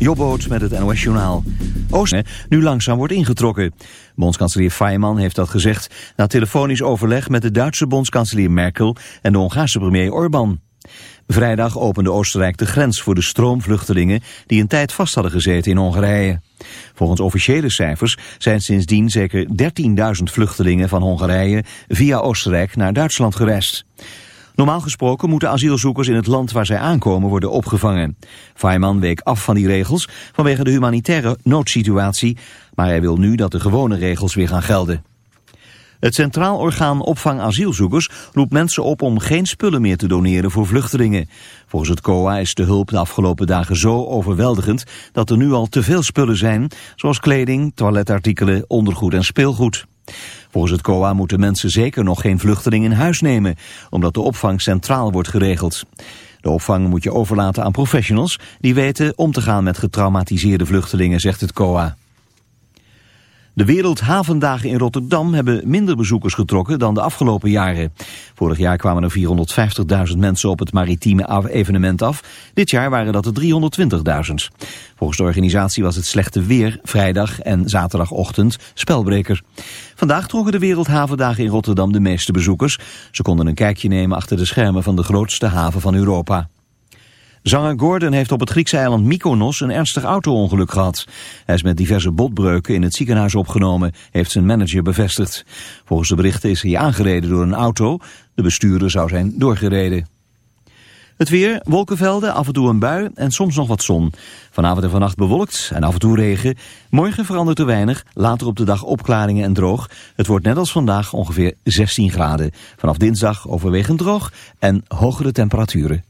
Jobboot met het NOS Journaal. Oosten nu langzaam wordt ingetrokken. Bondskanselier Feynman heeft dat gezegd na telefonisch overleg met de Duitse bondskanselier Merkel en de Hongaarse premier Orbán. Vrijdag opende Oostenrijk de grens voor de stroomvluchtelingen die een tijd vast hadden gezeten in Hongarije. Volgens officiële cijfers zijn sindsdien zeker 13.000 vluchtelingen van Hongarije via Oostenrijk naar Duitsland gereisd. Normaal gesproken moeten asielzoekers in het land waar zij aankomen worden opgevangen. Feynman week af van die regels vanwege de humanitaire noodsituatie, maar hij wil nu dat de gewone regels weer gaan gelden. Het Centraal Orgaan Opvang Asielzoekers roept mensen op om geen spullen meer te doneren voor vluchtelingen. Volgens het COA is de hulp de afgelopen dagen zo overweldigend dat er nu al te veel spullen zijn, zoals kleding, toiletartikelen, ondergoed en speelgoed. Volgens het COA moeten mensen zeker nog geen vluchteling in huis nemen, omdat de opvang centraal wordt geregeld. De opvang moet je overlaten aan professionals die weten om te gaan met getraumatiseerde vluchtelingen, zegt het COA. De Wereldhavendagen in Rotterdam hebben minder bezoekers getrokken dan de afgelopen jaren. Vorig jaar kwamen er 450.000 mensen op het maritieme evenement af. Dit jaar waren dat er 320.000. Volgens de organisatie was het slechte weer vrijdag en zaterdagochtend spelbreker. Vandaag trokken de Wereldhavendagen in Rotterdam de meeste bezoekers. Ze konden een kijkje nemen achter de schermen van de grootste haven van Europa. Zanger Gordon heeft op het Griekse eiland Mykonos een ernstig auto-ongeluk gehad. Hij is met diverse botbreuken in het ziekenhuis opgenomen, heeft zijn manager bevestigd. Volgens de berichten is hij aangereden door een auto. De bestuurder zou zijn doorgereden. Het weer, wolkenvelden, af en toe een bui en soms nog wat zon. Vanavond en vannacht bewolkt en af en toe regen. Morgen verandert er weinig, later op de dag opklaringen en droog. Het wordt net als vandaag ongeveer 16 graden. Vanaf dinsdag overwegend droog en hogere temperaturen.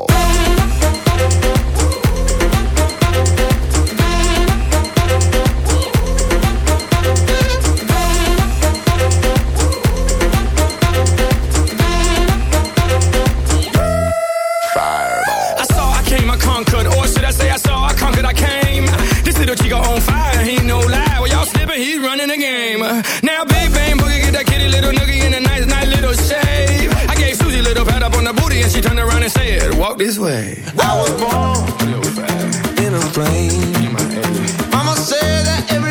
little noogie in a nice, nice little shave. I gave Susie a little pat up on the booty and she turned around and said, Walk this way. I was born in a plane. Mama said that every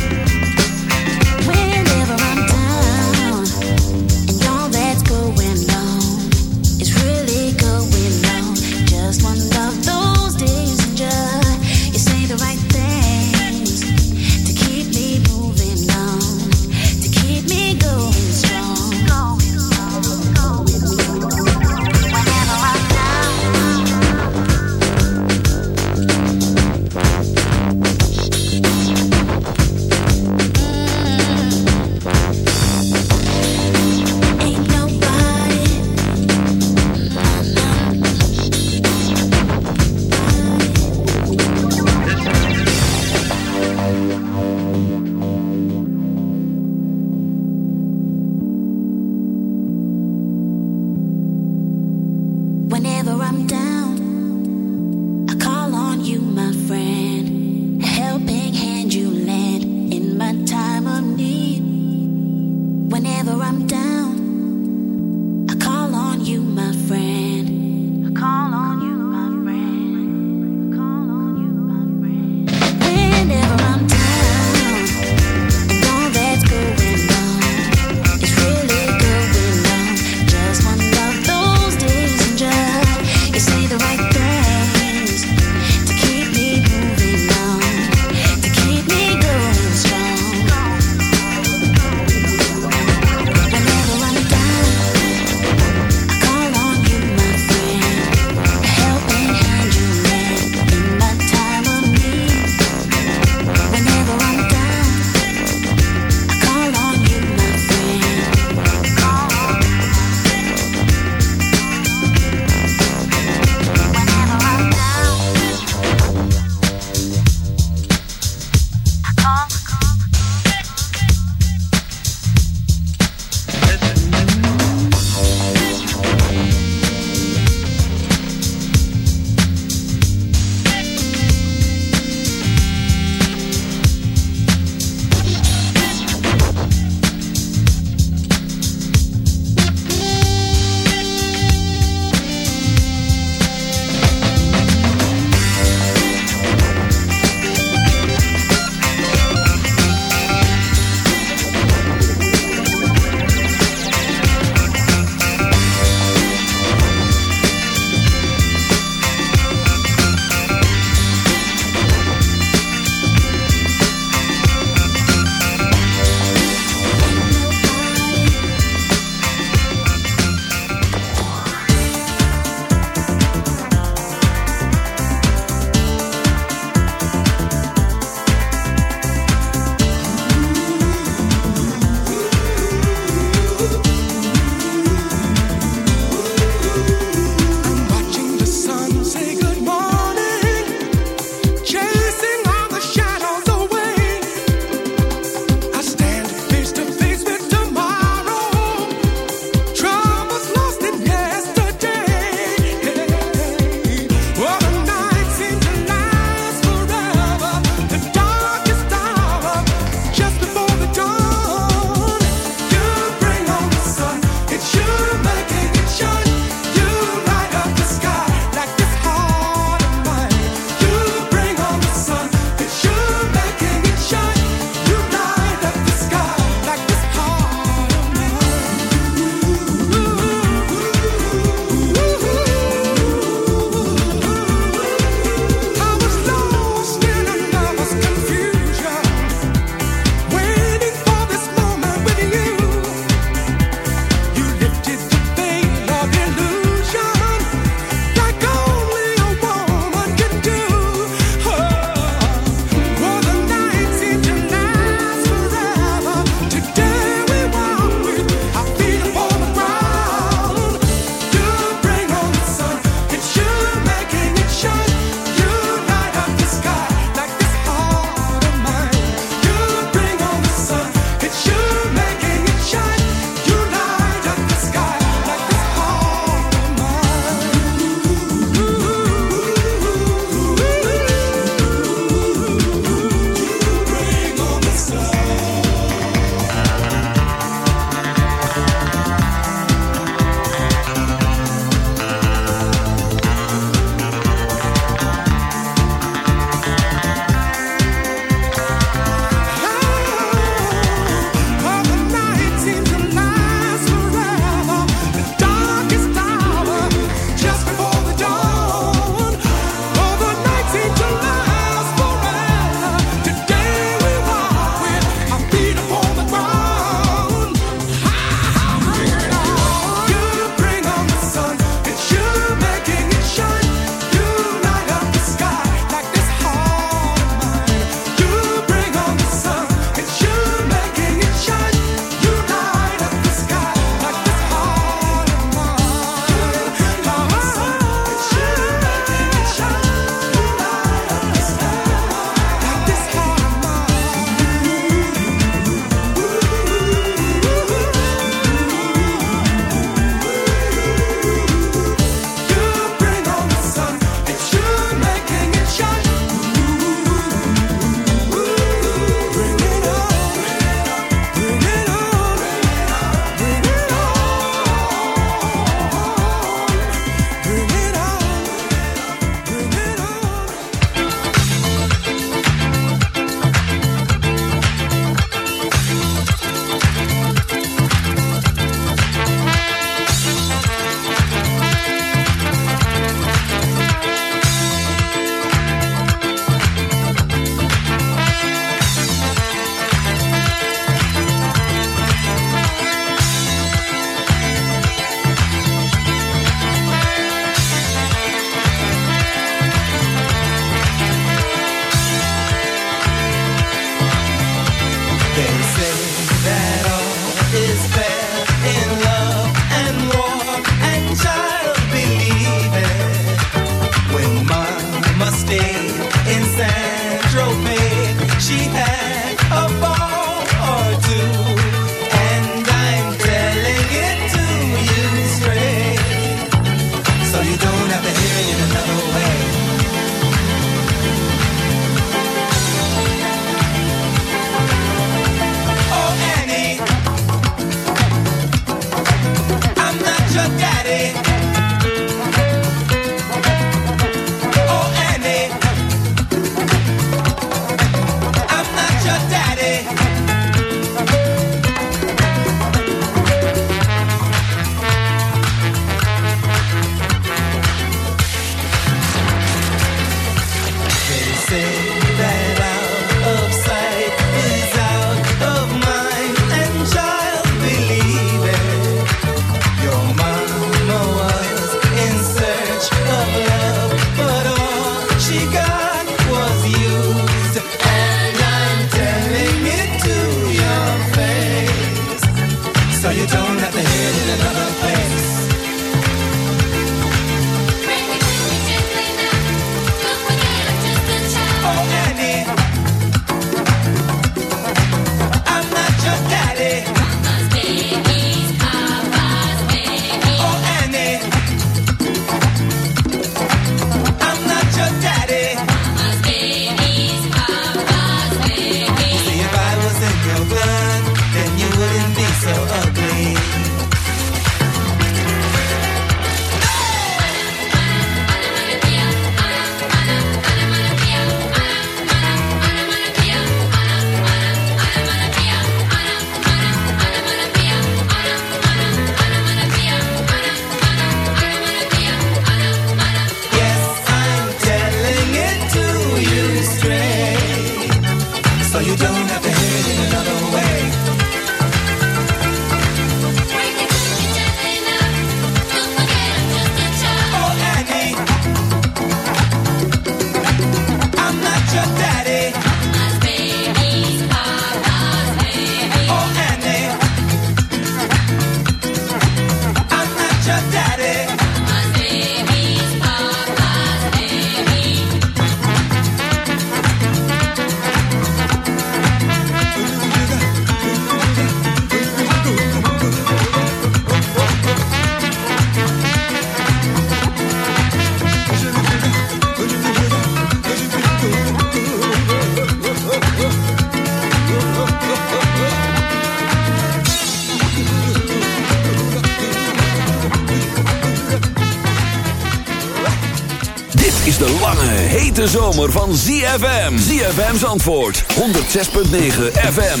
van ZFM. ZFM's antwoord. 106.9 FM.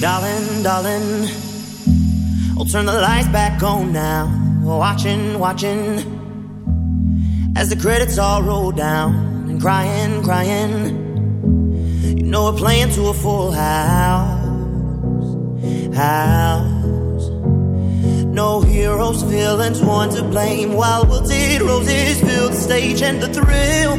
Darling, darling, I'll turn the lights back on now. Watching, watching, as the credits all roll down and crying, crying. You know we're playing to a full house, house. No heroes, villains, one to blame. While wilted roses fill the stage, and the thrill,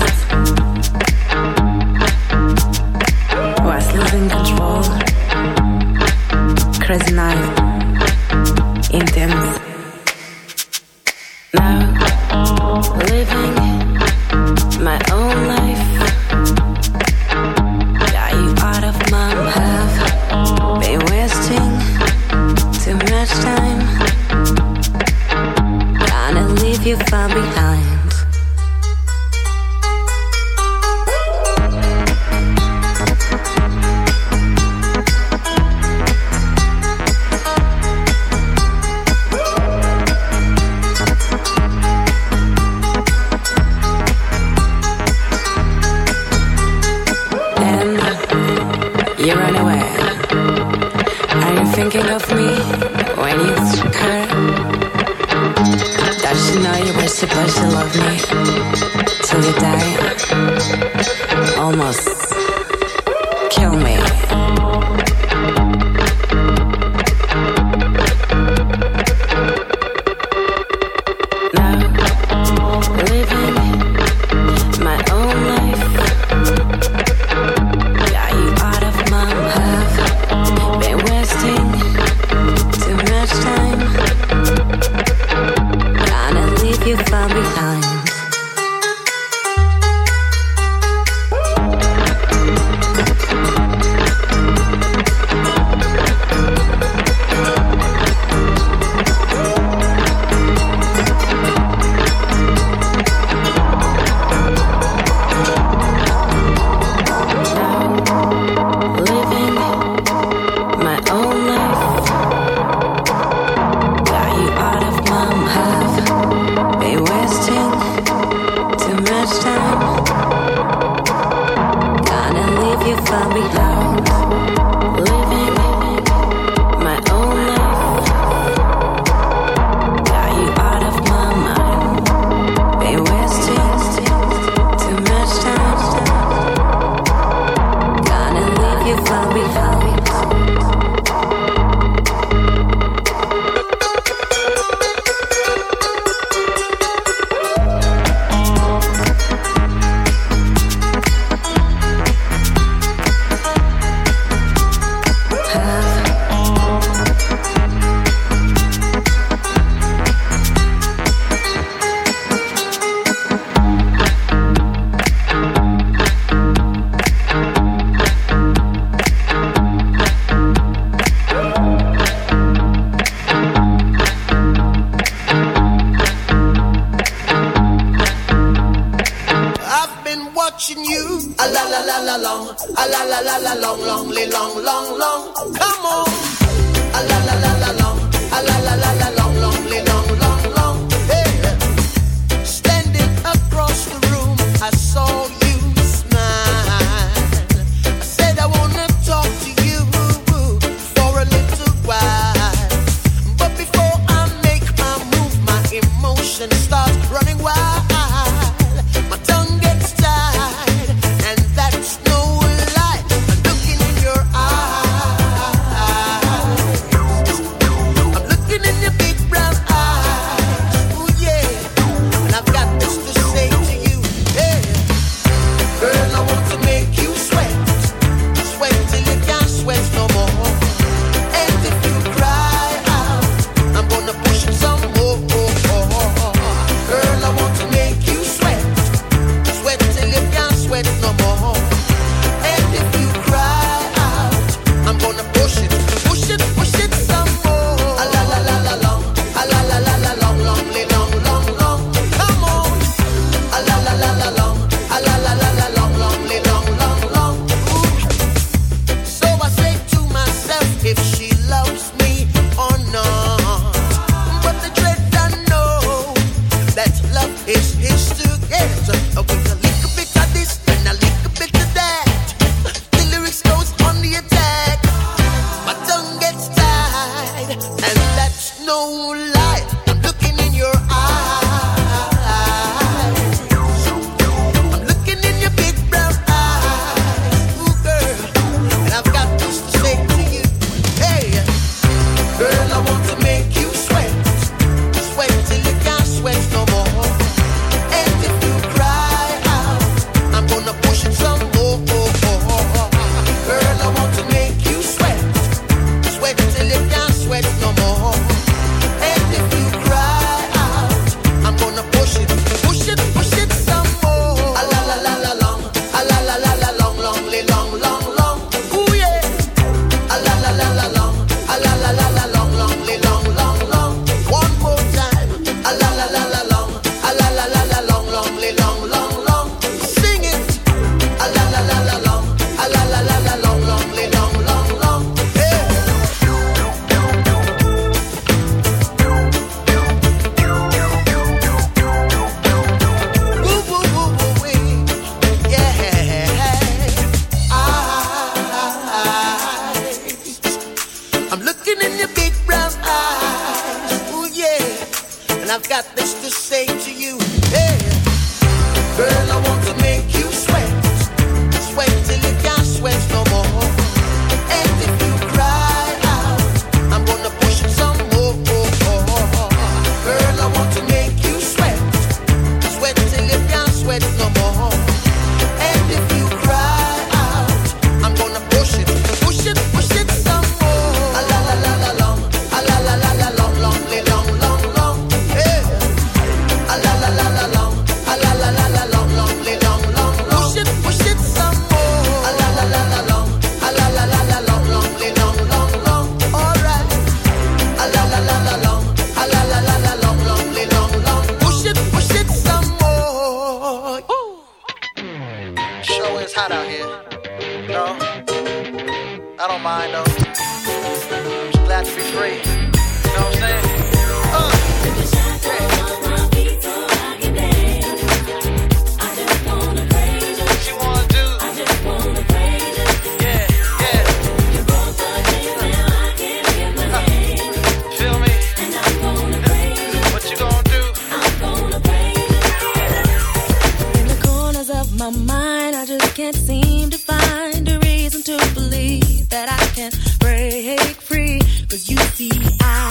See, I